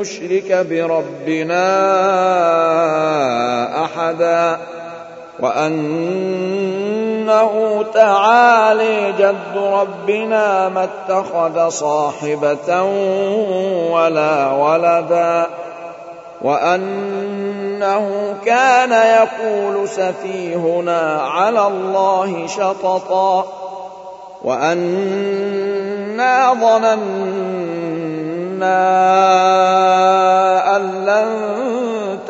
نشرك بربنا أحدا وأنه تعالي جد ربنا ما اتخذ صاحبة ولا ولدا وأنه كان يقول سفيهنا على الله شططا وأنا ظننا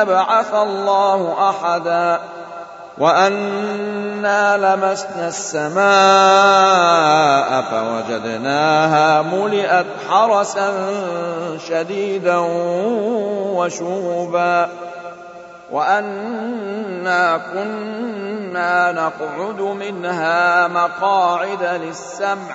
يبعث الله أحدا وأنا لمسنا السماء فوجدناها ملئت حرسا شديدا وشوبا وأنا كنا نقعد منها مقاعد للسمع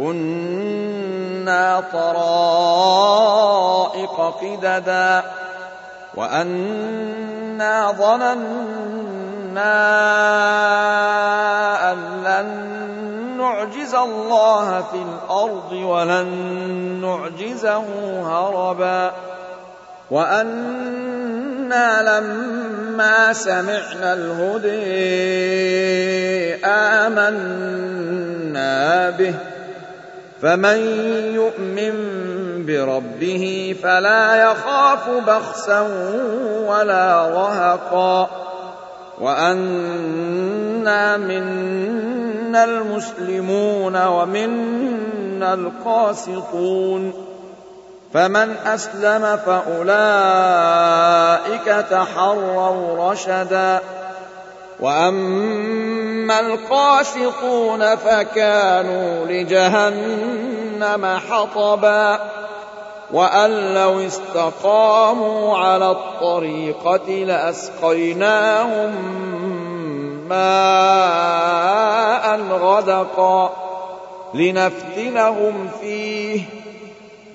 كنا طرائق قددا وأنا ظننا أن لن نعجز الله في الأرض ولن نعجزه هربا وأنا لما سمعنا الهدي آمنا به فمن يؤمن بربه فلا يخاف بخسا ولا رهقا وأنا منا المسلمون ومنا القاسطون فمن أسلم فأولئك تحروا رشدا وأما القاسطون فكانوا لجهنم حطبا وأن لو استقاموا على الطريقة لأسقيناهم ماء غدقا لنفتنهم فيه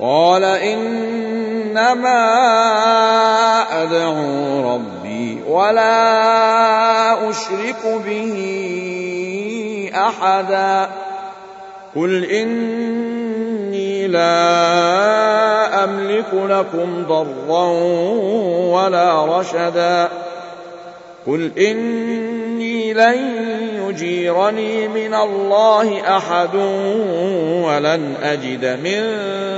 قال إنما أدعو ربي ولا أشرك به أحدا. قل إني لا أملك لكم ضرا ولا رشدا. قل إني لن يجيرني من الله أحد ولن أجد من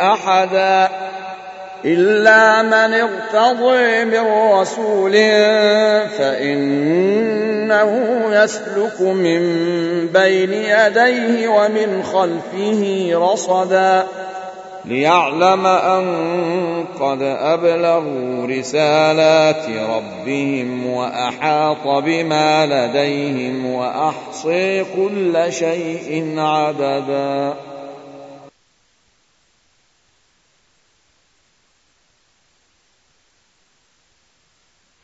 أحدا إلا من ارتضي من رسول فإنه يسلك من بين يديه ومن خلفه رصدا ليعلم أن قد أبلغوا رسالات ربهم وأحاط بما لديهم وأحصي كل شيء عددا.